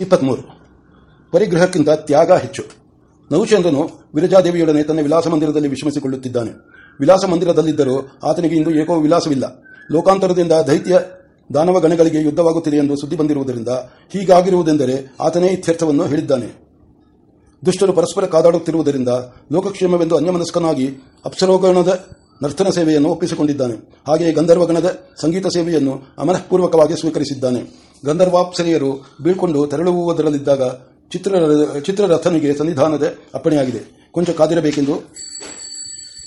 ಇಪ್ಪತ್ಮೂರು. ಪರಿಗ್ರಹಕ್ಕಿಂತ ತ್ಯಾಗ ಹೆಚ್ಚು. ನಹುಚಂದ್ರನು ವಿರಜಾದೇವಿಯೊಡನೆ ತನ್ನ ವಿಲಾಸ ಮಂದಿರದಲ್ಲಿ ವಿಶ್ರಮಿಸಿಕೊಳ್ಳುತ್ತಿದ್ದಾನೆ. ವಿಲಾಸ ಮಂದಿರದಲ್ಲಿದ್ದರೂ ಆತನಿಗೆ ಇಂದು ಏಕೋ ವಿಲಾಸವಿಲ್ಲ. ಲೋಕಾಂತರದಿಂದ ದೈತ್ಯ ದಾನವ ಗಣಗಳಿಗೆ ಯುದ್ಧವಾಗುತ್ತಿದೆ ಎಂದು ಸುದ್ದಿ ಬಂದಿರುವುದರಿಂದ ಹೀಗಾಗಿರುವುದೆಂದರೆ ಆತನೇ ಇತ್ಯರ್ಥವನ್ನು ಹೇಳಿದ್ದಾನೆ. ದುಷ್ಟರು ಪರಸ್ಪರ ಕಾದಾಡುತ್ತಿರುವುದರಿಂದ ಲೋಕಕ್ಷೇಮವೆಂದು ಅನ್ಯಮನಸ್ಕನಾಗಿ ಅಪ್ಸರೋಗಣದ ನರ್ತನ ಸೇವೆಯನ್ನು ಒಪ್ಪಿಸಿಕೊಂಡಿದ್ದಾನೆ. ಹಾಗೆಯೇ ಗಂಧರ್ವಗಣದ ಸಂಗೀತ ಸೇವೆಯನ್ನು ಅಮನಃಪೂರ್ವಕವಾಗಿ ಸ್ವೀಕರಿಸಿದ್ದಾನೆ. ಗಂಧರ್ವಾಪ್ಸರೆಯರು ಬೀಳ್ಕೊಂಡು ತೆರಳುವುದರಲ್ಲಿದ್ದಾಗ ಚಿತ್ರ ಚಿತ್ರರಥನಿಗೆ ಸನ್ನಿಧಾನದ ಅಪ್ಪಣೆಯಾಗಿದೆ. ಕೊಂಚ ಕಾದಿರಬೇಕೆಂದು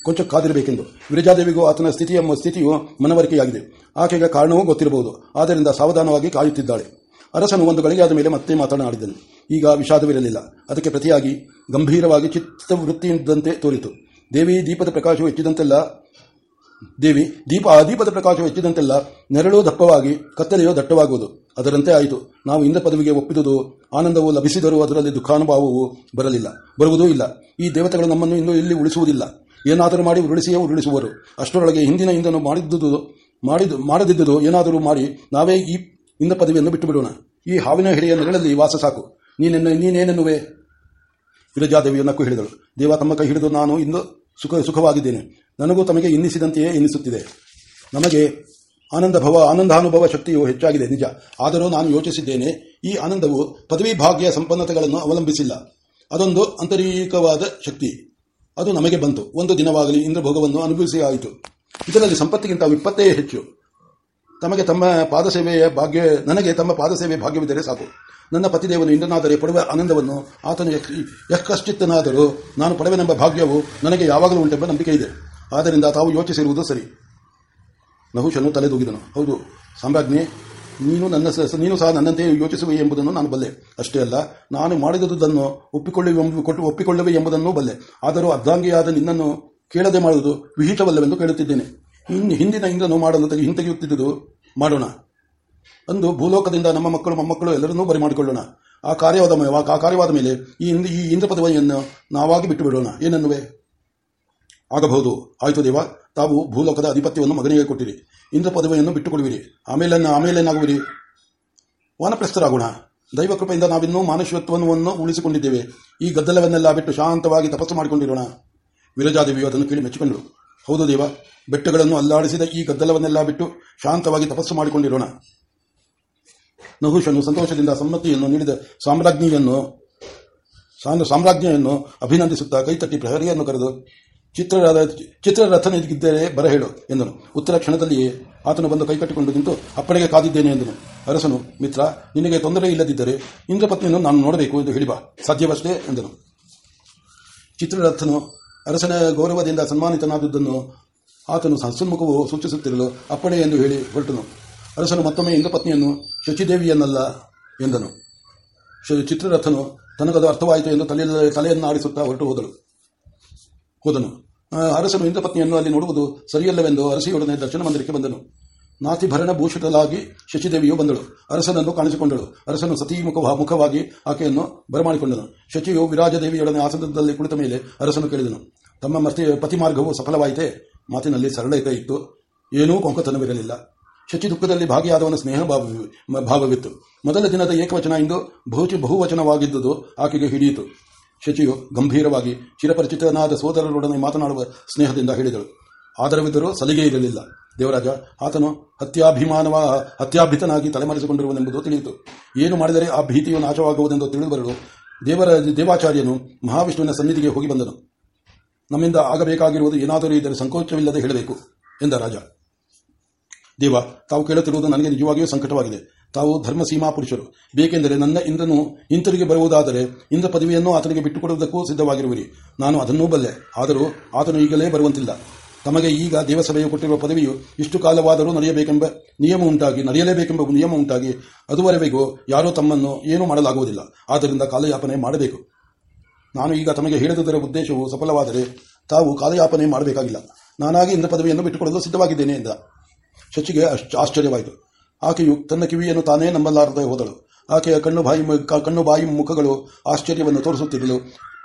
ಕೊಂಚ ಕಾದಿರಬೇಕೆಂದು. ವಿರಜಾದೇವಿಗೂ ಆತನ ಸ್ಥಿತಿಯ ಸ್ಥಿತಿಯು ಮನವರಿಕೆಯಾಗಿದೆ. ಆಕೆಗೆ ಕಾರಣವೂ ಗೊತ್ತಿರಬಹುದು. ಆದ್ದರಿಂದ ಸಾವಧಾನವಾಗಿ ಕಾಯುತ್ತಿದ್ದಾಳೆ. ಅರಸನು ಒಂದು ಗಳಿಗೆಯಾದ ಮೇಲೆ ಮತ್ತೆ ಮಾತನಾಡಿದನು. ಈಗ ವಿಷಾದವಿರಲಿಲ್ಲ. ಅದಕ್ಕೆ ಪ್ರತಿಯಾಗಿ ಗಂಭೀರವಾಗಿ ಚಿತ್ತವೃತ್ತಿಯಿದ್ದಂತೆ ತೋರಿತು. ದೇವಿ ದೀಪದ ಪ್ರಕಾಶವು ಹೆಚ್ಚಿದಂತೆಲ್ಲ ದೇವಿ, ದೀಪ ಆ ದೀಪದ ಪ್ರಕಾಶವು ಹೆಚ್ಚಿದಂತೆಲ್ಲ ನೆರಳು ದಪ್ಪವಾಗಿ, ಕತ್ತಲೆಯೋ ದಟ್ಟವಾಗುವುದು. ಅದರಂತೆ ಆಯಿತು. ನಾವು ಇಂದ್ರ ಪದವಿಗೆ ಒಪ್ಪಿದುದು, ಆನಂದವು ಲಭಿಸಿದರೂ ಅದರಲ್ಲಿ ದುಃಖಾನುಭಾವವು ಬರಲಿಲ್ಲ. ಬರುವುದೂ ಇಲ್ಲ. ಈ ದೇವತೆಗಳು ನಮ್ಮನ್ನು ಇನ್ನೂ ಇಲ್ಲಿ ಉಳಿಸುವುದಿಲ್ಲ. ಏನಾದರೂ ಮಾಡಿ ಉರುಳಿಸಿಯೇ ಉರುಳಿಸುವರು. ಅಷ್ಟರೊಳಗೆ ಹಿಂದಿನ ಇಂದನು ಮಾಡಿದ್ದುದು ಮಾಡಿದ್ದು ಮಾಡದಿದ್ದುದು ಏನಾದರೂ ಮಾಡಿ ನಾವೇ ಈ ಇಂದ್ರ ಪದವಿಯನ್ನು ಬಿಟ್ಟು ಬಿಡೋಣ ಈ ಹಾವಿನ ಹಿಡಿಯ ನೆರಳಲ್ಲಿ ವಾಸ ಸಾಕು. ನೀನೆನ್ನ, ನೀನೇನೆನ್ನುವೆ? ವಿರಜಾದೇವಿಯು ನಕ್ಕು ಹೇಳಿದಳು. ದೇವ ತಮ್ಮ ಕೈ ಹಿಡಿದು ನಾನು ಇಂದು ಸುಖ ಸುಖವಾಗಿದ್ದೇನೆ. ನನಗೂ ತಮಗೆ ಇನ್ನಿಸಿದಂತೆಯೇ ಎನ್ನಿಸುತ್ತಿದೆ. ನಮಗೆ ಆನಂದ ಭವ ಆನಂದಾನುಭವ ಶಕ್ತಿಯು ಹೆಚ್ಚಾಗಿದೆ, ನಿಜ. ಆದರೂ ನಾನು ಯೋಚಿಸಿದ್ದೇನೆ, ಈ ಆನಂದವು ಪದವಿ ಭಾಗ್ಯ ಸಂಪನ್ನತೆಗಳನ್ನು ಅವಲಂಬಿಸಿಲ್ಲ. ಅದೊಂದು ಆಂತರಿಕವಾದ ಶಕ್ತಿ. ಅದು ನಮಗೆ ಬಂತು. ಒಂದು ದಿನವಾಗಲಿ ಇಂದ್ರಭೋಗವನ್ನು ಅನುಭವಿಸಿ ಆಯಿತು. ಇದರಲ್ಲಿ ಸಂಪತ್ತಿಗಿಂತ ವಿಪತ್ತೇ ಹೆಚ್ಚು. ತಮಗೆ ತಮ್ಮ ಪಾದಸೇವೆಯ ಭಾಗ್ಯ ನನಗೆ ತಮ್ಮ ಪಾದಸೇವೆ ಭಾಗ್ಯವಿದ್ದರೆ ಸಾಕು. ನನ್ನ ಪತಿದೇವನು ಇಂದನಾದರೆ ಪಡುವ ಆನಂದವನ್ನು ಆತನು ಯಕ್ಕಶ್ಚಿತ್ತನಾದರೂ ನಾನು ಪಡೆವೆನೆಂಬ ಭಾಗ್ಯವು ನನಗೆ ಯಾವಾಗಲೂ ಉಂಟೆಂಬ ನಂಬಿಕೆ ಇದೆ ಆದ್ದರಿಂದ ತಾವು ಯೋಚಿಸಿರುವುದು ಸರಿ. ನಹುಶನು ತಲೆದೂಗಿದನು. ಹೌದು, ಸಾಮ್ರಾಜ್ಞೆ, ನೀನು ನನ್ನ ನೀನು ಸಹ ನನ್ನಂತೆ ಯೋಚಿಸುವೆ ಎಂಬುದನ್ನು ನಾನು ಬಲ್ಲೆ. ಅಷ್ಟೇ ಅಲ್ಲ, ನಾನು ಮಾಡಿದುದನ್ನು ಒಪ್ಪಿಕೊಳ್ಳುವ ಕೊಟ್ಟು ಒಪ್ಪಿಕೊಳ್ಳುವೆ ಎಂಬುದನ್ನು ಬಲ್ಲೆ. ಆದರೂ ಅರ್ಧಾಂಗಿಯಾದ ನಿನ್ನನ್ನು ಕೇಳದೆ ಮಾಡುವುದು ವಿಹಿತವಲ್ಲವೆಂದು ಕೇಳುತ್ತಿದ್ದೇನೆ. ಇನ್ನು ಹಿಂದಿನ ಇಂದ್ರನು ಮಾಡಲು ತೆಗೆ ಹಿಂತೆಗೆಯುತ್ತಿದ್ದುದು ಮಾಡೋಣ. ಅಂದು ಭೂಲೋಕದಿಂದ ನಮ್ಮ ಮಕ್ಕಳು, ಮೊಮ್ಮಕ್ಕಳು ಎಲ್ಲರನ್ನೂ ಬರಿ ಮಾಡಿಕೊಳ್ಳೋಣ ಆ ಕಾರ್ಯವಾದ ಆ ಕಾರ್ಯವಾದ ಮೇಲೆ ಈ ಈ ಇಂದ್ರ ಪದವಿಯನ್ನು ನಾವಾಗಿ ಬಿಟ್ಟು ಬಿಡೋಣ ಏನನ್ನುವೆ? ಆಗಬಹುದು. ಆಯಿತು ದೇವ, ತಾವು ಭೂಲೋಕದ ಅಧಿಪತ್ಯವನ್ನು ಮಗನಿಗೆ ಕೊಟ್ಟಿರಿ. ಇಂದ್ರ ಪದವಿಯನ್ನು ಬಿಟ್ಟುಕೊಡುವಿರಿ. ಆಮೇಲೆ ಆಮೇಲೇನಾಗುವಿರಿ? ವಾನಪ್ರಸ್ಥರಾಗೋಣ. ದೈವ ಕೃಪೆಯಿಂದ ನಾವಿನ್ನೂ ಮಾನುಷ್ಯತ್ವವನ್ನು ಉಳಿಸಿಕೊಂಡಿದ್ದೇವೆ. ಈ ಗದ್ದಲವನ್ನೆಲ್ಲ ಬಿಟ್ಟು ಶಾಂತವಾಗಿ ತಪಸ್ಸು ಮಾಡಿಕೊಂಡಿರೋಣ. ವಿರಜಾದೇವಿಯು ಅದನ್ನು ಕೇಳಿ ಮೆಚ್ಚಿಕೊಂಡರು ಹೌದು ದೇವ, ಬೆಟ್ಟಗಳನ್ನು ಅಲ್ಲಾಡಿಸಿದ ಈ ಗದ್ದಲವನ್ನೆಲ್ಲ ಬಿಟ್ಟು ಶಾಂತವಾಗಿ ತಪಸ್ಸು ಮಾಡಿಕೊಂಡಿರೋಣ. ನಹುಷನು ಸಂತೋಷದಿಂದ ಸಮ್ಮತಿಯನ್ನು ನೀಡಿದ ಸಾಮ್ರಾಜ್ಞಿಯನ್ನು ಸಾಮ್ರಾಜ್ಞಿಯನ್ನು ಅಭಿನಂದಿಸುತ್ತಾ ಕೈತಟ್ಟಿ ಪ್ರಹರಿಯನ್ನು ಕರೆದು, ಚಿತ್ರರಾದ, ಚಿತ್ರರಥನಿಗಿದ್ದರೆ ಬರಹೇಳು ಎಂದನು. ಉತ್ತರ ಕ್ಷಣದಲ್ಲಿಯೇ ಆತನು ಬಂದು ಕೈಕಟ್ಟಿಕೊಂಡು ನಿಂತು, ಅಪ್ಪಣೆಗೆ ಕಾದಿದ್ದೇನೆ ಎಂದನು. ಅರಸನು, ಮಿತ್ರ, ನಿನಗೆ ತೊಂದರೆ ಇಲ್ಲದಿದ್ದರೆ ಇಂದ್ರಪತ್ನಿಯನ್ನು ನಾನು ನೋಡಬೇಕು ಎಂದು ಹೇಳಿ ಬಾ ಸಾಧ್ಯವಷ್ಟೇ ಎಂದನು. ಚಿತ್ರರಥನು ಅರಸನ ಗೌರವದಿಂದ ಸನ್ಮಾನಿತನಾದದ್ದನ್ನು ಆತನು ಸನ್ಮುಖವು ಸೂಚಿಸುತ್ತಿರಲು ಅಪ್ಪಣೆ ಎಂದು ಹೇಳಿ ಹೊರಟನು. ಅರಸನು ಮತ್ತೊಮ್ಮೆ ಇಂದ್ರಪತ್ನಿಯನ್ನು ಶಚಿದೇವಿಯನ್ನಲ್ಲ ಎಂದನು. ಚಿತ್ರರಥನು, ತನಗದು ಅರ್ಥವಾಯಿತು ಎಂದು ತಲೆ ತಲೆಯನ್ನು ಆಡಿಸುತ್ತಾ ಹೊರಟು ಹೋದಳು. ಹೋದನು. ಅರಸನು ಅರಸನು ಇಂದ್ರಪತ್ನಿಯನ್ನು ಅಲ್ಲಿ ನೋಡುವುದು ಸರಿಯಲ್ಲವೆಂದು ಅರಸಿಯೊಡನೆ ದರ್ಶನ ಮಂದಿರಕ್ಕೆ ಬಂದನು. ನಾತಿಭರಣ ಭೂಷಿತಲಾಗಿ ಶಚಿದೇವಿಯು ಬಂದಳು. ಅರಸನನ್ನು ಕಾಣಿಸಿಕೊಂಡಳು. ಅರಸನು ಸತೀ ಮುಖ ಮುಖವಾಗಿ ಆಕೆಯನ್ನು ಬರಮಾಡಿಕೊಂಡನು. ಶಚಿಯು ವಿರಾಜದೇವಿಯೊಡನೆ ಆಸನದಲ್ಲಿ ಕುಳಿತ ಮೇಲೆ ಅರಸನು ಕೇಳಿದನು. ತಮ್ಮ ಮಸ್ತಿ ಪತಿ ಮಾರ್ಗವು ಸಫಲವಾಯಿತೆ? ಮಾತಿನಲ್ಲಿ ಸರಳತೆ ಇತ್ತು. ಏನೂ ಕೊಂಕತನವಿರಲಿಲ್ಲ. ಶಚಿ ದುಃಖದಲ್ಲಿ ಭಾಗಿಯಾದವನ ಸ್ನೇಹ ಭಾವವಿತ್ತು. ಮೊದಲ ದಿನದ ಏಕವಚನ ಇಂದು ಬಹುಚಿ ಬಹುವಚನವಾಗಿದ್ದುದು ಆಕೆಗೆ ಹಿಡಿಯಿತು. ಶಚಿಯು ಗಂಭೀರವಾಗಿ ಚಿರಪರಿಚಿತನಾದ ಸೋದರರೊಡನೆ ಮಾತನಾಡುವ ಸ್ನೇಹದಿಂದ ಹೇಳಿದಳು. ಆದರವಿದ್ದರೂ ಸಲಿಗೆ ಇರಲಿಲ್ಲ. ದೇವರಾಜ, ಆತನು ಹತ್ಯಾಭಿಮಾನವ ಹತ್ಯಾಭಿತನಾಗಿ ತಲೆಮರೆಸಿಕೊಂಡಿರುವನೆಂಬುದು ತಿಳಿಯಿತು. ಏನು ಮಾಡಿದರೆ ಆ ಭೀತಿಯು ನಾಶವಾಗುವುದೆಂದು ತಿಳಿದುಬರಲು ದೇವರ ದೇವಾಚಾರ್ಯನು ಮಹಾವಿಷ್ಣುವಿನ ಸನ್ನಿಧಿಗೆ ಹೋಗಿ ಬಂದನು. ನಮ್ಮಿಂದ ಆಗಬೇಕಾಗಿರುವುದು ಏನಾದರೂ ಇದ್ದರೆ ಸಂಕೋಚವಿಲ್ಲದೆ ಹೇಳಬೇಕು ಎಂದ ರಾಜ. ದೇವ, ತಾವು ಕೇಳುತ್ತಿರುವುದು ನನಗೆ ನಿಜವಾಗಿಯೂ ಸಂಕಟವಾಗಿದೆ. ತಾವು ಧರ್ಮ ಸೀಮಾ ಪುರುಷರು. ಬೇಕೆಂದರೆ ನನ್ನ ಇಂದ್ರನು ಹಿಂತಿರುಗಿ ಬರುವುದಾದರೆ ಇಂದ್ರ ಪದವಿಯನ್ನು ಆತನಿಗೆ ಬಿಟ್ಟುಕೊಡುವುದಕ್ಕೂ ಸಿದ್ಧವಾಗಿರುವಿರಿ. ನಾನು ಅದನ್ನೂ ಬಲ್ಲೆ. ಆದರೂ ಆತನು ಈಗಲೇ ಬರುವಂತಿಲ್ಲ. ತಮಗೆ ಈಗ ದೇವಸಭೆಯು ಕೊಟ್ಟಿರುವ ಪದವಿಯು ಇಷ್ಟು ಕಾಲವಾದರೂ ನಡೆಯಬೇಕೆಂಬ ನಿಯಮ ಉಂಟಾಗಿ, ನಡೆಯಲೇಬೇಕೆಂಬ ನಿಯಮ ಉಂಟಾಗಿ ಅದುವರೆಗೂ ಯಾರೂ ತಮ್ಮನ್ನು ಏನೂ ಮಾಡಲಾಗುವುದಿಲ್ಲ. ಆದ್ದರಿಂದ ಕಾಲಯಾಪನೆ ಮಾಡಬೇಕು. ನಾನು ಈಗ ತಮಗೆ ಹೇಳಿದುದರ ಉದ್ದೇಶವು ಸಫಲವಾದರೆ ತಾವು ಕಾಲಯಾಪನೆ ಮಾಡಬೇಕಾಗಿಲ್ಲ. ನಾನಾಗಿ ಇಂದ್ರ ಪದವಿಯನ್ನು ಬಿಟ್ಟುಕೊಡಲು ಸಿದ್ಧವಾಗಿದ್ದೇನೆ ಎಂದ. ಶಚಿಗೆ ಆಶ್ಚರ್ಯವಾಯಿತು. ಆಕೆಯು ತನ್ನ ಕಿವಿಯನ್ನು ತಾನೇ ನಂಬಲಾರದೆ ಹೋದಳು. ಆಕೆಯ ಕಣ್ಣು ಬಾಯಿ ಕಣ್ಣು ಬಾಯಿ ಮುಖಗಳು ಆಶ್ಚರ್ಯವನ್ನು ತೋರಿಸುತ್ತಿರಲು.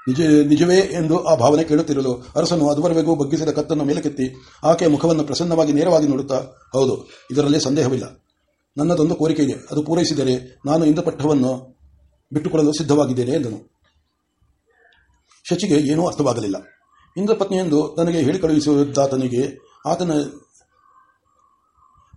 ನಿಜ, ನಿಜವೇ ಎಂದು ಆ ಭಾವನೆ ಕೇಳುತ್ತಿರಲು ಅರಸನು ಅದುವರೆಗೂ ಬಗ್ಗಿಸಿದ ಕತ್ತನ್ನು ಮೇಲಕ್ಕೆತ್ತಿ ಆಕೆಯ ಮುಖವನ್ನು ಪ್ರಸನ್ನವಾಗಿ ನೇರವಾಗಿ ನೋಡುತ್ತಾ, ಹೌದು, ಇದರಲ್ಲಿ ಸಂದೇಹವಿಲ್ಲ. ನನ್ನದೊಂದು ಕೋರಿಕೆ ಇದೆ ಅದು ಪೂರೈಸಿದರೆ ನಾನು ಇಂದು ಪಠ್ಯವನ್ನು ಬಿಟ್ಟುಕೊಳ್ಳಲು ಸಿದ್ಧವಾಗಿದ್ದೇನೆ ಎಂದನು. ಶಚಿಗೆ ಏನೂ ಅರ್ಥವಾಗಲಿಲ್ಲ. ಇಂದ್ರಪತ್ನಿಯೆಂದು ತನಗೆ ಹೇಳಿ ಆತನ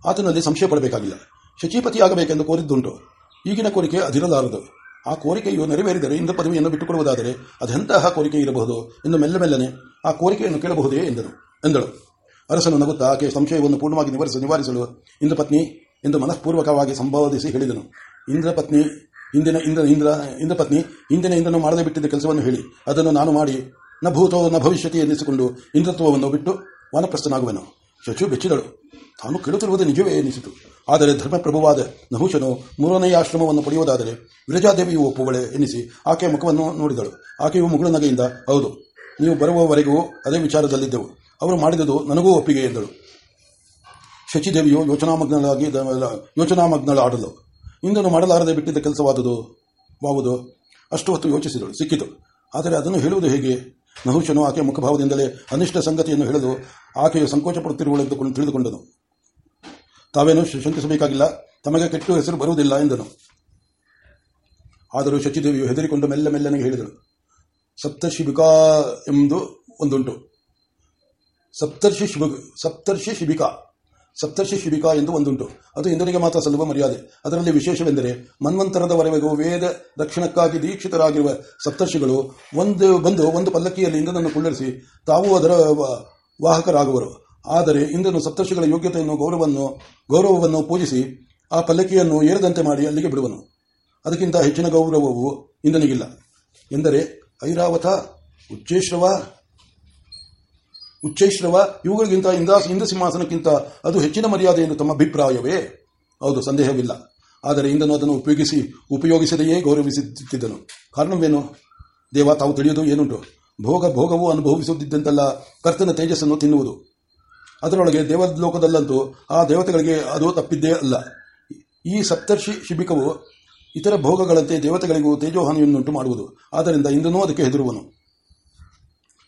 ಆತನಲ್ಲಿ ಸಂಶಯ ಪಡಬೇಕಾಗಿಲ್ಲ ಶಚಿಪತಿಯಾಗಬೇಕೆಂದು ಕೋರಿದ್ದುಂಟು. ಈಗಿನ ಕೋರಿಕೆ ಅದಿರಲಾರದು. ಆ ಕೋರಿಕೆಯು ನೆರವೇರಿದರೆ ಇಂದ್ರ ಪದವಿಯನ್ನು ಬಿಟ್ಟುಕೊಡುವುದಾದರೆ ಅದೆಂತಹ ಕೋರಿಕೆ ಇರಬಹುದು ಎಂದು ಮೆಲ್ಲ ಮೆಲ್ಲನೆ ಆ ಕೋರಿಕೆಯನ್ನು ಕೇಳಬಹುದೇ ಎಂದನು. ಎಂದಳು. ಅರಸನು ನಗುತ್ತಾ ಆಕೆ ಸಂಶಯವನ್ನು ಪೂರ್ಣವಾಗಿ ನಿವಾರಿಸ ನಿವಾರಿಸಲು ಇಂದ್ರಪತ್ನಿ ಎಂದು ಮನಃಪೂರ್ವಕವಾಗಿ ಸಂಬೋಧಿಸಿ ಹೇಳಿದನು. ಇಂದ್ರಪತ್ನಿ, ಇಂದಿನ ಇಂದ್ರ ಇಂದ್ರ, ಇಂದ್ರಪತ್ನಿ, ಇಂದಿನ ಇಂದ್ರನು ಮಾಡದೆ ಬಿಟ್ಟಿದ್ದ ಕೆಲಸವನ್ನು ಹೇಳಿ. ಅದನ್ನು ನಾನು ಮಾಡಿ ನ ಭೂತೋ ನ ಭವಿಷ್ಯತಿ ಎನ್ನಿಸಿಕೊಂಡು ಇಂದ್ರತ್ವವನ್ನು ಬಿಟ್ಟು ವಾನಪ್ರಸ್ಥನಾಗುವೆನು. ಶಚು ಬೆಚ್ಚಿದಳು. ತಾನು ಕೇಳುತ್ತಿರುವುದು ನಿಜವೇ ಎನಿಸಿತು. ಆದರೆ ಧರ್ಮಪ್ರಭುವಾದ ನಹುಶನು ಮೂರನೆಯ ಆಶ್ರಮವನ್ನು ಪಡೆಯುವುದಾದರೆ ವಿರಜಾದೇವಿಯು ಒಪ್ಪುವಳೆ ಎನಿಸಿ ಆಕೆಯ ಮುಖವನ್ನು ನೋಡಿದಳು. ಆಕೆಯು ಮುಗುಳು ನಗೆಯಿಂದ, ಹೌದು, ನೀವು ಬರುವವರೆಗೂ ಅದೇ ವಿಚಾರದಲ್ಲಿದ್ದೆವು. ಅವರು ಮಾಡಿದುದು ನನಗೂ ಒಪ್ಪಿಗೆ ಎಂದಳು. ಶಚಿದೇವಿಯು ಯೋಚನಾಮಗ್ನಳಾಗಿ ಯೋಚನಾಮಗ್ನಳಾಡಲು, ಇಂದನು ಮಾಡಲಾರದೆ ಬಿಟ್ಟಿದ್ದ ಕೆಲಸವಾದುದು ವಾವುದು ಅಷ್ಟು ಹೊತ್ತು ಯೋಚಿಸಿದಳು. ಸಿಕ್ಕಿತು. ಆದರೆ ಅದನ್ನು ಹೇಳುವುದು ಹೇಗೆ? ನಹುಶನು ಆಕೆಯ ಮುಖಭಾವದಿಂದಲೇ ಅನಿಷ್ಟ ಸಂಗತಿಯನ್ನು ಹೇಳಲು ಆಕೆಯು ಸಂಕೋಚ ಪಡುತ್ತಿರುವಳೆಂದುಕೊಂಡು ತಿಳಿದುಕೊಂಡನು. ತಾವೇನು ಶಂಕಿಸಬೇಕಾಗಿಲ್ಲ. ತಮಗೆ ಕೆಟ್ಟು ಹೆಸರು ಬರುವುದಿಲ್ಲ ಎಂದನು. ಆದರೂ ಶಚಿದೇವಿಯು ಹೆದರಿಕೊಂಡು ಮೆಲ್ಲ ಮೆಲ್ಲನೆ ಹೇಳಿದಳು. ಸಪ್ತರ್ಷಿ ಎಂದು ಒಂದುಂಟು. ಸಪ್ತರ್ಷಿ ಶಿಬಿಕ ಸಪ್ತರ್ಷಿ ಶಿಬಿಕಾ. ಸಪ್ತರ್ಷಿ ಶಿಬಿಕಾ ಎಂದು ಒಂದುಂಟು. ಅದು ಇಂದ್ರನಿಗೆ ಮಾತ್ರ ಸಲ್ಲುವ ಮರ್ಯಾದೆ. ಅದರಲ್ಲಿ ವಿಶೇಷವೆಂದರೆ ಮನ್ವಂತರದವರೆಗೂ ವೇದ ದಕ್ಷಿಣಕ್ಕಾಗಿ ದೀಕ್ಷಿತರಾಗಿರುವ ಸಪ್ತರ್ಷಿಗಳು ಒಂದು ಬಂದು ಒಂದು ಪಲ್ಲಕ್ಕಿಯಲ್ಲಿ ಇಂದ್ರನನ್ನು ಕುಳ್ಳರಿಸಿ ತಾವು ಅದರ ವಾಹಕರಾಗುವರು. ಆದರೆ ಇಂದ್ರನು ಸಪ್ತರ್ಷಿಗಳ ಯೋಗ್ಯತೆಯನ್ನು ಗೌರವವನ್ನು ಗೌರವವನ್ನು ಪೂಜಿಸಿ ಆ ಪಲ್ಲಕ್ಕಿಯನ್ನು ಏರದಂತೆ ಮಾಡಿ ಅಲ್ಲಿಗೆ ಬಿಡುವನು. ಅದಕ್ಕಿಂತ ಹೆಚ್ಚಿನ ಗೌರವವು ಇಂದ್ರನಿಗಿಲ್ಲ. ಎಂದರೆ ಐರಾವತ, ಉಚ್ಚೇಶ್ರವ ಉಚ್ಚೈಶ್ರವ ಇವುಗಳಿಗಿಂತ ಇಂದಾಸ ಇಂದ್ರ ಸಿಂಹಾಸನಕ್ಕಿಂತ ಅದು ಹೆಚ್ಚಿನ ಮರ್ಯಾದೆ ಎಂದು ತಮ್ಮ ಅಭಿಪ್ರಾಯವೇ? ಹೌದು, ಸಂದೇಹವಿಲ್ಲ. ಆದರೆ ಇಂದನು ಅದನ್ನು ಉಪಯೋಗಿಸಿ ಉಪಯೋಗಿಸದೆಯೇ ಗೌರವಿಸುತ್ತಿದ್ದನು. ಕಾರಣವೇನು? ದೇವ, ತಾವು ತಿಳಿಯುವುದು ಏನುಂಟು? ಭೋಗ, ಭೋಗವು ಅನುಭವಿಸುತ್ತಿದ್ದಂತೆಲ್ಲ ಕರ್ತನ ತೇಜಸ್ಸನ್ನು ತಿನ್ನುವುದು. ಅದರೊಳಗೆ ದೇವಲೋಕದಲ್ಲಂತೂ ಆ ದೇವತೆಗಳಿಗೆ ಅದು ತಪ್ಪಿದ್ದೇ ಅಲ್ಲ. ಈ ಸಪ್ತರ್ಷಿ ಶಿಬಿಕವು ಇತರ ಭೋಗಗಳಂತೆ ದೇವತೆಗಳಿಗೂ ತೇಜೋಹಾನಿಯನ್ನುಂಟು ಮಾಡುವುದು. ಆದ್ದರಿಂದ ಇಂದನೂ ಅದಕ್ಕೆ ಹೆದರುವನು.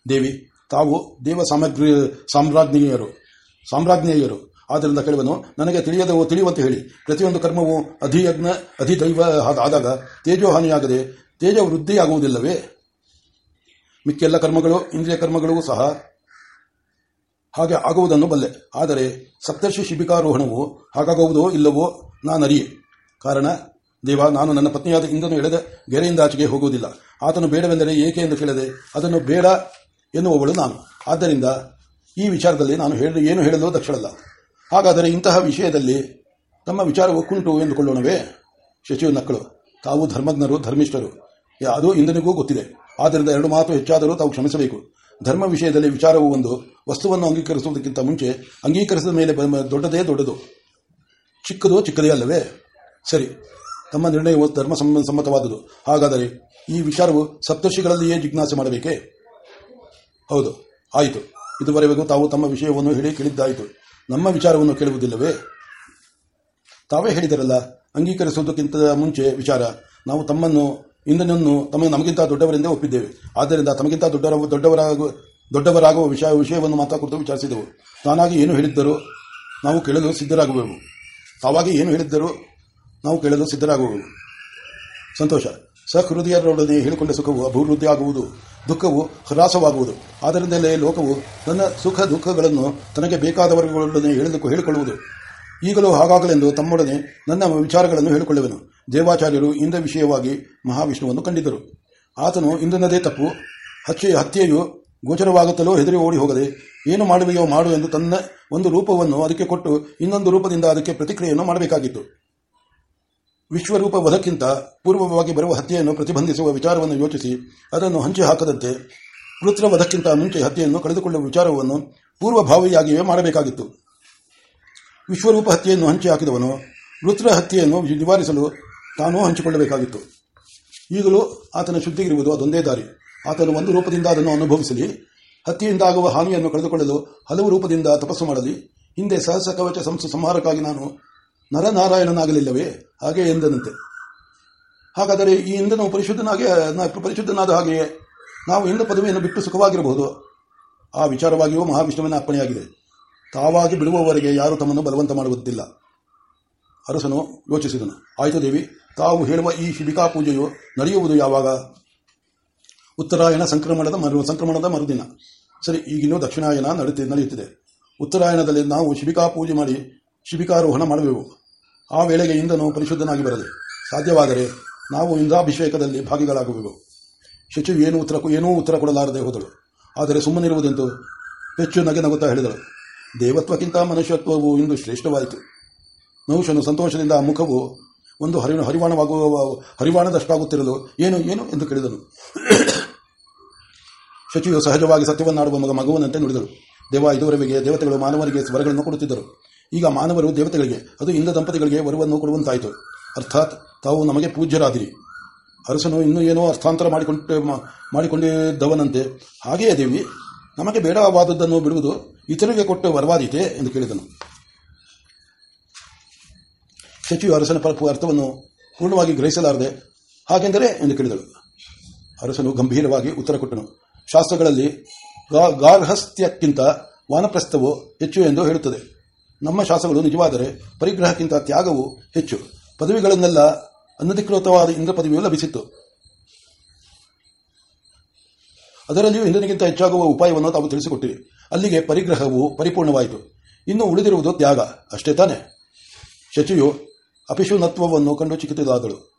ದೇವಿ ತಾವು ದೇವ ಸಾಮಗ್ರಿ ಸಾಮ್ರಾಜ್ಞೀಯರು, ಸಾಮ್ರಾಜ್ಞೇಯರು. ಆದ್ದರಿಂದ ಕೇಳುವನು, ನನಗೆ ತಿಳಿಯದವು ತಿಳಿಯುವಂತೆ ಹೇಳಿ. ಪ್ರತಿಯೊಂದು ಕರ್ಮವು ಅಧಿಯಜ್ಞ, ಅಧಿದೈವ ಆದಾಗ ತೇಜೋಹಾನಿಯಾಗದೆ ತೇಜ ವೃದ್ಧಿಯಾಗುವುದಿಲ್ಲವೇ? ಮಿಕ್ಕೆಲ್ಲ ಕರ್ಮಗಳು, ಇಂದ್ರಿಯ ಕರ್ಮಗಳು ಸಹ ಹಾಗೆ ಆಗುವುದನ್ನು ಬಲ್ಲೆ. ಆದರೆ ಸಪ್ತರ್ಷಿ ಶಿಬಿಕಾರೋಹಣವು ಹಾಗಾಗುವುದೋ ಇಲ್ಲವೋ ನಾನರಿಯೆ. ಕಾರಣ, ದೇವ, ನಾನು ನನ್ನ ಪತ್ನಿಯಾದ ಇಂದನು ಎಳೆದ ಗೆರೆಯಿಂದ ಆಚೆಗೆ ಹೋಗುವುದಿಲ್ಲ. ಆತನು ಬೇಡವೆಂದರೆ ಏಕೆ ಎಂದು ಕೇಳದೆ, ಅದನ್ನು ಬೇಡ ಎನ್ನುವವಳು ನಾನು. ಆದ್ದರಿಂದ ಈ ವಿಚಾರದಲ್ಲಿ ನಾನು ಹೇಳಿ, ಏನು ಹೇಳಲು ದಕ್ಷಳಲ್ಲ. ಹಾಗಾದರೆ ಇಂತಹ ವಿಷಯದಲ್ಲಿ ತಮ್ಮ ವಿಚಾರವು ಕುಂಟು ಎಂದುಕೊಳ್ಳೋಣವೇ ಶಚಿಯು ನಕ್ಕಳು. ತಾವು ಧರ್ಮಜ್ಞರು, ಧರ್ಮಿಷ್ಠರು. ಅದು ಇಂದನಿಗೂ ಗೊತ್ತಿದೆ. ಆದ್ದರಿಂದ ಎರಡು ಮಾತು ಹೆಚ್ಚಾದರೂ ತಾವು ಕ್ಷಮಿಸಬೇಕು. ಧರ್ಮ ವಿಷಯದಲ್ಲಿ ವಿಚಾರವು ಒಂದು, ವಸ್ತುವನ್ನು ಅಂಗೀಕರಿಸುವುದಕ್ಕಿಂತ ಮುಂಚೆ ಅಂಗೀಕರಿಸಿದ ಮೇಲೆ ದೊಡ್ಡದೇ ದೊಡ್ಡದು. ಚಿಕ್ಕದು ಚಿಕ್ಕದೇ ಅಲ್ಲವೇ? ಸರಿ. ತಮ್ಮ ನಿರ್ಣಯವು ಧರ್ಮ ಸಮ್ಮತವಾದುದು. ಹಾಗಾದರೆ ಈ ವಿಚಾರವು ಸಪ್ತರ್ಷಿಗಳಲ್ಲಿಯೇ ಜಿಜ್ಞಾಸೆ ಮಾಡಬೇಕೇ? ಹೌದು, ಆಯಿತು. ಇದುವರೆಗೂ ತಾವು ತಮ್ಮ ವಿಷಯವನ್ನು ಹೇಳಿ ಕೇಳಿದ್ದಾಯಿತು. ನಮ್ಮ ವಿಚಾರವನ್ನು ಕೇಳುವುದಿಲ್ಲವೇ? ತಾವೇ ಹೇಳಿದರಲ್ಲ ಅಂಗೀಕರಿಸುವುದಕ್ಕಿಂತ ಮುಂಚೆ ವಿಚಾರ, ನಾವು ತಮ್ಮನ್ನು ಇಂದನನ್ನು ತಮ್ಮ ನಮಗಿಂತ ದೊಡ್ಡವರಿಂದ ಒಪ್ಪಿದ್ದೇವೆ. ಆದ್ದರಿಂದ ತಮಗಿಂತ ದೊಡ್ಡವರ ದೊಡ್ಡವರಾಗುವ ದೊಡ್ಡವರಾಗುವ ವಿಷಯ, ವಿಷಯವನ್ನು ಮಾತ್ರ ಕುರಿತು ವಿಚಾರಿಸಿದೆವು. ತಾನಾಗಿ ಏನು ಹೇಳಿದ್ದರೂ ನಾವು ಕೇಳಲು ಸಿದ್ಧರಾಗುವೆವು. ತಾವಾಗಿ ಏನು ಹೇಳಿದ್ದರೂ ನಾವು ಕೇಳಲು ಸಿದ್ಧರಾಗುವೆವು. ಸಂತೋಷ. ಸಹೃದಯರೊಡನೆ ಹೇಳಿಕೊಂಡ ಸುಖವು ಅಭಿವೃದ್ಧಿ ಆಗುವುದು ದುಃಖವು ಹ್ರಾಸವಾಗುವುದು. ಆದ್ದರಿಂದಲೇ ಲೋಕವು ತನ್ನ ಸುಖ ದುಃಖಗಳನ್ನು ತನಗೆ ಬೇಕಾದವರೊಡನೆ ಹೇಳಿದಕ್ಕೂ ಹೇಳಿಕೊಳ್ಳುವುದು. ಈಗಲೂ ಹಾಗಾಗಲೆಂದು ತಮ್ಮೊಡನೆ ನನ್ನ ವಿಚಾರಗಳನ್ನು ಹೇಳಿಕೊಳ್ಳುವೆನು. ದೇವಾಚಾರ್ಯರು ಇಂದ ವಿಷಯವಾಗಿ ಮಹಾವಿಷ್ಣುವನ್ನು ಕಂಡಿದ್ದರು. ಆತನು ಇಂದನದೇ ತಪ್ಪು. ಹಚ್ಚೆ ಹತ್ಯೆಯು ಗೋಚರವಾಗುತ್ತಲೋ ಹೆದರಿ ಓಡಿ ಹೋಗದೆ, ಏನು ಮಾಡುವೆಯೋ ಮಾಡು ಎಂದು ತನ್ನ ಒಂದು ರೂಪವನ್ನು ಅದಕ್ಕೆ ಕೊಟ್ಟು ಇನ್ನೊಂದು ರೂಪದಿಂದ ಅದಕ್ಕೆ ಪ್ರತಿಕ್ರಿಯೆಯನ್ನು ಮಾಡಬೇಕಾಗಿತ್ತು. ವಿಶ್ವರೂಪ ವಧಕ್ಕಿಂತ ಪೂರ್ವವಾಗಿ ಬರುವ ಹತ್ಯೆಯನ್ನು ಪ್ರತಿಬಂಧಿಸುವ ವಿಚಾರವನ್ನು ಯೋಚಿಸಿ, ಅದನ್ನು ಹಂಚಿ ಹಾಕದಂತೆ ವಧಕ್ಕಿಂತ ಮುಂಚೆ ಹತ್ಯೆಯನ್ನು ಕಳೆದುಕೊಳ್ಳುವ ವಿಚಾರವನ್ನು ಪೂರ್ವಭಾವಿಯಾಗಿಯೇ ಮಾಡಬೇಕಾಗಿತ್ತು. ವಿಶ್ವರೂಪ ಹತ್ಯೆಯನ್ನು ಹಂಚಿ ಹಾಕಿದವನು ವೃತ್ರ ಹತ್ಯೆಯನ್ನು ನಿವಾರಿಸಲು ತಾನೂ ಹಂಚಿಕೊಳ್ಳಬೇಕಾಗಿತ್ತು. ಈಗಲೂ ಆತನ ಶುದ್ಧಿಗಿರುವುದು ಅದೊಂದೇ ದಾರಿ. ಆತನು ಒಂದು ರೂಪದಿಂದ ಅದನ್ನು ಅನುಭವಿಸಲಿ ಹತ್ಯೆಯಿಂದ ಆಗುವ ಹಾನಿಯನ್ನು ಕಳೆದುಕೊಳ್ಳಲು ಹಲವು ರೂಪದಿಂದ ತಪಸ್ಸು ಮಾಡಲಿ. ಹಿಂದೆ ಸಹಸ್ರ ಕವಚ ಸಂಸ್ಥೆ ಸಂಹಾರಕ್ಕಾಗಿ ನಾನು ನರನಾರಾಯಣನಾಗಲಿಲ್ಲವೇ? ಹಾಗೆ ಎಂದನಂತೆ. ಹಾಗಾದರೆ ಈ ಇಂದು ನಾವು ಪರಿಶುದ್ಧನಾಗೆ ಪರಿಶುದ್ಧನಾದ ಹಾಗೆಯೇ ನಾವು ಇಂದ ಪದವಿಯನ್ನು ಬಿಟ್ಟು ಸುಖವಾಗಿರಬಹುದು. ಆ ವಿಚಾರವಾಗಿಯೂ ಮಹಾವಿಷ್ಣುವಿನ ಅಪ್ಪಣೆಯಾಗಿದೆ. ತಾವಾಗಿ ಬಿಡುವವರೆಗೆ ಯಾರು ತಮ್ಮನ್ನು ಬಲವಂತ ಮಾಡುವುದಿಲ್ಲ. ಅರಸನು ಯೋಚಿಸಿದನು. ಆಯಿತು ದೇವಿ, ತಾವು ಹೇಳುವ ಈ ಶಿಬಿಕಾ ಪೂಜೆಯು ನಡೆಯುವುದು ಯಾವಾಗ? ಉತ್ತರಾಯಣ ಸಂಕ್ರಮಣದ ಮರು, ಸಂಕ್ರಮಣದ ಮರುದಿನ. ಸರಿ, ಈಗಿನ್ನೂ ದಕ್ಷಿಣಾಯನ ನಡೆಯುತ್ತಿದೆ. ಉತ್ತರಾಯಣದಲ್ಲಿ ನಾವು ಶಿಬಿಕಾ ಪೂಜೆ ಮಾಡಿ ಶಿಬಿಕಾರೋಹಣ ಮಾಡುವೆವು. ಆ ವೇಳೆಗೆ ಇಂದನು ಪರಿಶುದ್ಧನಾಗಿ ಬರಲಿ ಸಾಧ್ಯವಾದರೆ ನಾವು ಇಂದ್ರಾಭಿಷೇಕದಲ್ಲಿ ಭಾಗಿಗಳಾಗುವೆವು. ಶಚಿ ಏನು ಉತ್ತರ ಏನೂ ಉತ್ತರ ಕೊಡಲಾರದೆ ಹೋದಳು. ಆದರೆ ಸುಮ್ಮನಿರುವುದೆಂದು ಹೆಚ್ಚು ನಗೆ ನಗುತ್ತಾ ಹೇಳಿದಳು. ದೇವತ್ವಕ್ಕಿಂತ ಮನುಷ್ಯತ್ವವು ಇಂದು ಶ್ರೇಷ್ಠವಾಯಿತು. ಮನುಷ್ಯನು ಸಂತೋಷದಿಂದ ಆ ಮುಖವು ಒಂದು ಹರಿ ಹರಿವಾಣವಾಗುವ, ಹರಿವಾಣದಷ್ಟಾಗುತ್ತಿರಲು ಏನು ಏನು ಎಂದು ಕೇಳಿದನು. ಶಚಿಯು ಸಹಜವಾಗಿ ಸತ್ಯವನ್ನಾಡುವ ಮಗ ಮಗುವನಂತೆ ನುಡಿದಳು. ದೇವ ಇದುವರೆಗೆ ದೇವತೆಗಳು ಮಾನವರಿಗೆ ಸ್ವರಗಳನ್ನು ಕೊಡುತ್ತಿದ್ದರು. ಈಗ ಮಾನವರು ದೇವತೆಗಳಿಗೆ, ಅದು ಇಂದ ದಂಪತಿಗಳಿಗೆ ವರವನ್ನು ಕೊಡುವಂತಾಯಿತು. ಅರ್ಥಾತ್ ತಾವು ನಮಗೆ ಪೂಜ್ಯರಾದಿರಿ. ಅರಸನು ಇನ್ನೂ ಏನೋ ಅರ್ಥಾಂತರ ಮಾಡಿಕೊಂಡು, ಮಾಡಿಕೊಂಡಿದ್ದವನಂತೆ. ಹಾಗೆಯೇ ದೇವಿ, ನಮಗೆ ಬೇಡವಾದದ್ದನ್ನು ಬಿಡುವುದು ಇತರಿಗೆ ಕೊಟ್ಟು ವರವಾದೀತೆ ಎಂದು ಕೇಳಿದನು. ಶಚಿಯು ಅರಸನ ಅರ್ಥವನ್ನು ಪೂರ್ಣವಾಗಿ ಗ್ರಹಿಸಲಾರದೆ, ಹಾಗೆಂದರೆ? ಎಂದು ಕೇಳಿದಳು. ಅರಸನು ಗಂಭೀರವಾಗಿ ಉತ್ತರ ಕೊಟ್ಟನು. ಶಾಸ್ತ್ರಗಳಲ್ಲಿ ಗಾರ್ಹಸ್ಥ್ಯಕ್ಕಿಂತ ವಾನಪ್ರಸ್ಥವು ಹೆಚ್ಚು ಎಂದು ಹೇಳುತ್ತದೆ. ನಮ್ಮ ಶಾಸ್ತ್ರಗಳು ನಿಜವಾದರೆ ಪರಿಗ್ರಹಕ್ಕಿಂತ ತ್ಯಾಗವು ಹೆಚ್ಚು. ಪದವಿಗಳನ್ನೆಲ್ಲ ಅನಧಿಕೃತವಾದ ಇಂದ್ರ ಪದವಿಯು ಲಭಿಸಿತ್ತು. ಅದರಲ್ಲಿಯೂ ಇಂದ್ರನಿಗಿಂತ ಹೆಚ್ಚಾಗುವ ಉಪಾಯವನ್ನು ತಾವು ತಿಳಿಸಿಕೊಟ್ಟಿರಿ. ಅಲ್ಲಿಗೆ ಪರಿಗ್ರಹವು ಪರಿಪೂರ್ಣವಾಯಿತು. ಇನ್ನು ಉಳಿದಿರುವುದು ತ್ಯಾಗ. ಅಷ್ಟೇ ತಾನೆ. ಶಚಿಯು ಅಪಿಶುನತ್ವವನ್ನು ಕಂಡು ಚಿಕಿತ್ಸೆದಾದಳು.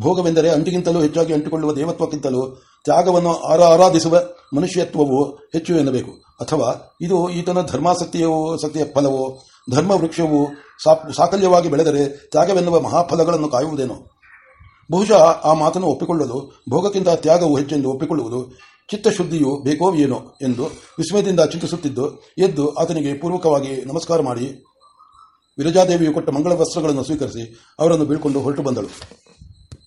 ಭೋಗವೆಂದರೆ ಅಂಟಿಗಿಂತಲೂ ಹೆಚ್ಚಾಗಿ ಅಂಟಿಕೊಳ್ಳುವ ದೇವತ್ವಕ್ಕಿಂತಲೂ ತ್ಯಾಗವನ್ನು ಆರ ಆರಾಧಿಸುವ ಮನುಷ್ಯತ್ವವು ಹೆಚ್ಚು ಎನ್ನಬೇಕು. ಅಥವಾ ಇದು ಈತನ ಧರ್ಮಾಸಕ್ತಿಯೋ, ಸಕ್ತಿಯ ಫಲವೋ ಧರ್ಮ ವೃಕ್ಷವು ಸಾಕಲ್ಯವಾಗಿ ಬೆಳೆದರೆ ತ್ಯಾಗವೆನ್ನುವ ಮಹಾಫಲಗಳನ್ನು ಕಾಯುವುದೇನು. ಬಹುಶಃ ಆ ಮಾತನ್ನು ಒಪ್ಪಿಕೊಳ್ಳಲು, ಭೋಗಕ್ಕಿಂತ ತ್ಯಾಗವು ಹೆಚ್ಚೆಂದು ಒಪ್ಪಿಕೊಳ್ಳುವುದು ಚಿತ್ತಶುದ್ಧಿಯು ಬೇಕೋ ಏನೋ ಎಂದು ವಿಸ್ಮಯದಿಂದ ಚಿಂತಿಸುತ್ತಿದ್ದು, ಎದ್ದು ಆತನಿಗೆ ಪೂರ್ವಕವಾಗಿ ನಮಸ್ಕಾರ ಮಾಡಿ, ವಿರಜಾದೇವಿಯು ಕೊಟ್ಟ ಮಂಗಳ ವಸ್ತ್ರಗಳನ್ನು ಸ್ವೀಕರಿಸಿ ಅವರನ್ನು ಬೀಳ್ಕೊಂಡು ಹೊರಟು ಬಂದಳು.